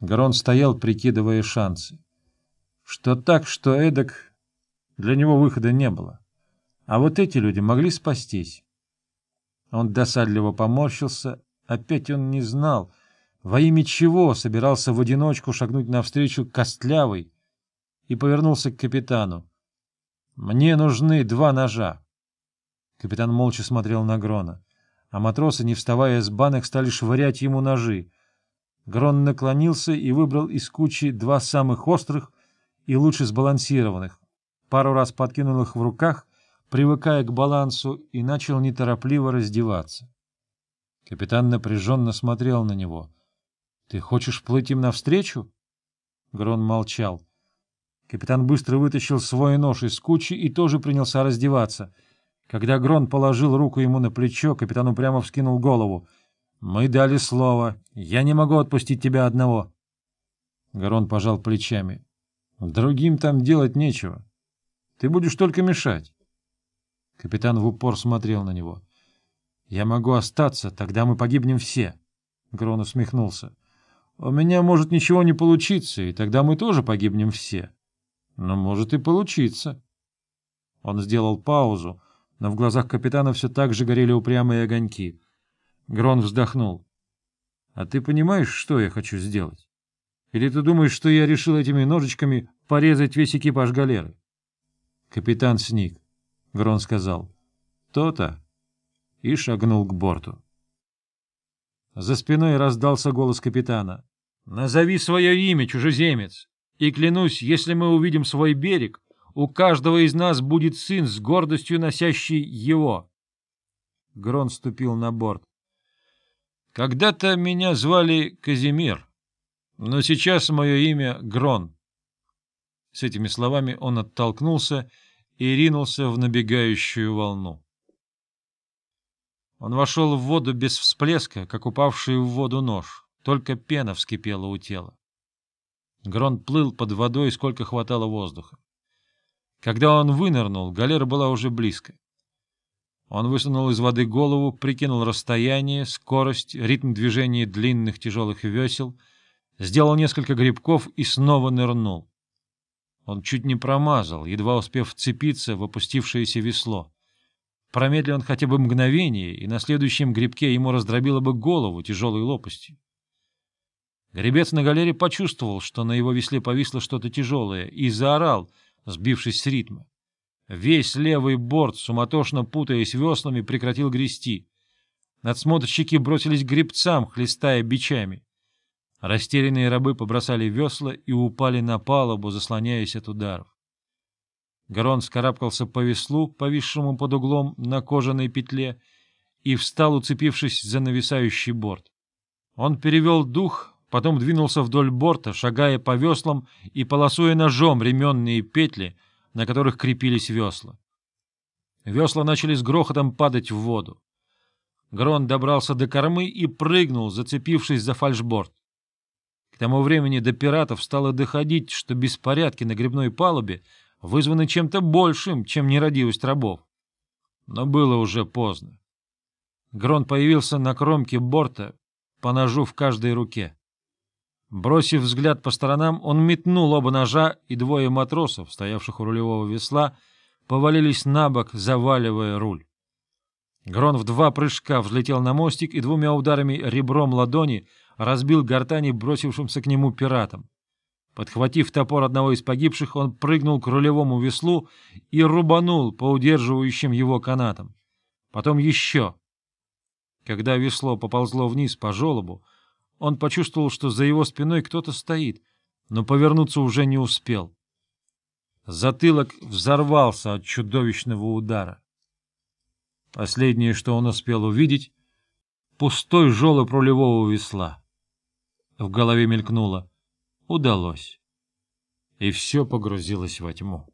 Гарон стоял, прикидывая шансы. Что так, что эдак, для него выхода не было. А вот эти люди могли спастись. Он досадливо поморщился, опять он не знал, во имя чего собирался в одиночку шагнуть навстречу Костлявой, и повернулся к капитану. «Мне нужны два ножа». Капитан молча смотрел на Грона, а матросы, не вставая с банок, стали швырять ему ножи. Грон наклонился и выбрал из кучи два самых острых и лучше сбалансированных. Пару раз подкинул их в руках, привыкая к балансу, и начал неторопливо раздеваться. Капитан напряженно смотрел на него. — Ты хочешь плыть им навстречу? Грон молчал. Капитан быстро вытащил свой нож из кучи и тоже принялся раздеваться. Когда Грон положил руку ему на плечо, капитан упрямо вскинул голову. — Мы дали слово. Я не могу отпустить тебя одного. Грон пожал плечами. — Другим там делать нечего. Ты будешь только мешать. Капитан в упор смотрел на него. — Я могу остаться, тогда мы погибнем все. Грон усмехнулся. — У меня может ничего не получиться, и тогда мы тоже погибнем все. — но может и получиться. Он сделал паузу, но в глазах капитана все так же горели упрямые огоньки. Грон вздохнул. — А ты понимаешь, что я хочу сделать? Или ты думаешь, что я решил этими ножичками порезать весь экипаж галеры? Капитан сник. Грон сказал. — То-то. И шагнул к борту. За спиной раздался голос капитана. — Назови свое имя, чужеземец! И клянусь, если мы увидим свой берег, у каждого из нас будет сын с гордостью носящий его. Грон ступил на борт. Когда-то меня звали Казимир, но сейчас мое имя Грон. С этими словами он оттолкнулся и ринулся в набегающую волну. Он вошел в воду без всплеска, как упавший в воду нож, только пена вскипела у тела. Грон плыл под водой, сколько хватало воздуха. Когда он вынырнул, галера была уже близко. Он высунул из воды голову, прикинул расстояние, скорость, ритм движения длинных тяжелых весел, сделал несколько грибков и снова нырнул. Он чуть не промазал, едва успев вцепиться в опустившееся весло. Промедлил он хотя бы мгновение, и на следующем грибке ему раздробило бы голову тяжелой лопастью. Гребец на галере почувствовал, что на его весле повисло что-то тяжелое, и заорал, сбившись с ритма. Весь левый борт, суматошно путаясь веслами, прекратил грести. Надсмотрщики бросились к гребцам, хлестая бичами. Растерянные рабы побросали весла и упали на палубу, заслоняясь от ударов. Гарон скарабкался по веслу, повисшему под углом на кожаной петле, и встал, уцепившись за нависающий борт. Он перевел дух, потом двинулся вдоль борта, шагая по веслам и полосуя ножом ременные петли, на которых крепились весла. Весла начали с грохотом падать в воду. Грон добрался до кормы и прыгнул, зацепившись за фальшборд. К тому времени до пиратов стало доходить, что беспорядки на грибной палубе вызваны чем-то большим, чем нерадивость рабов. Но было уже поздно. Грон появился на кромке борта, по ножу в каждой руке. Бросив взгляд по сторонам, он метнул оба ножа, и двое матросов, стоявших у рулевого весла, повалились на бок, заваливая руль. Грон в два прыжка взлетел на мостик и двумя ударами ребром ладони разбил гортани бросившимся к нему пиратам. Подхватив топор одного из погибших, он прыгнул к рулевому веслу и рубанул по удерживающим его канатам. Потом еще. Когда весло поползло вниз по желобу, он почувствовал, что за его спиной кто-то стоит, но повернуться уже не успел. Затылок взорвался от чудовищного удара. Последнее, что он успел увидеть — пустой жолоб рулевого весла. В голове мелькнуло. Удалось. И все погрузилось во тьму.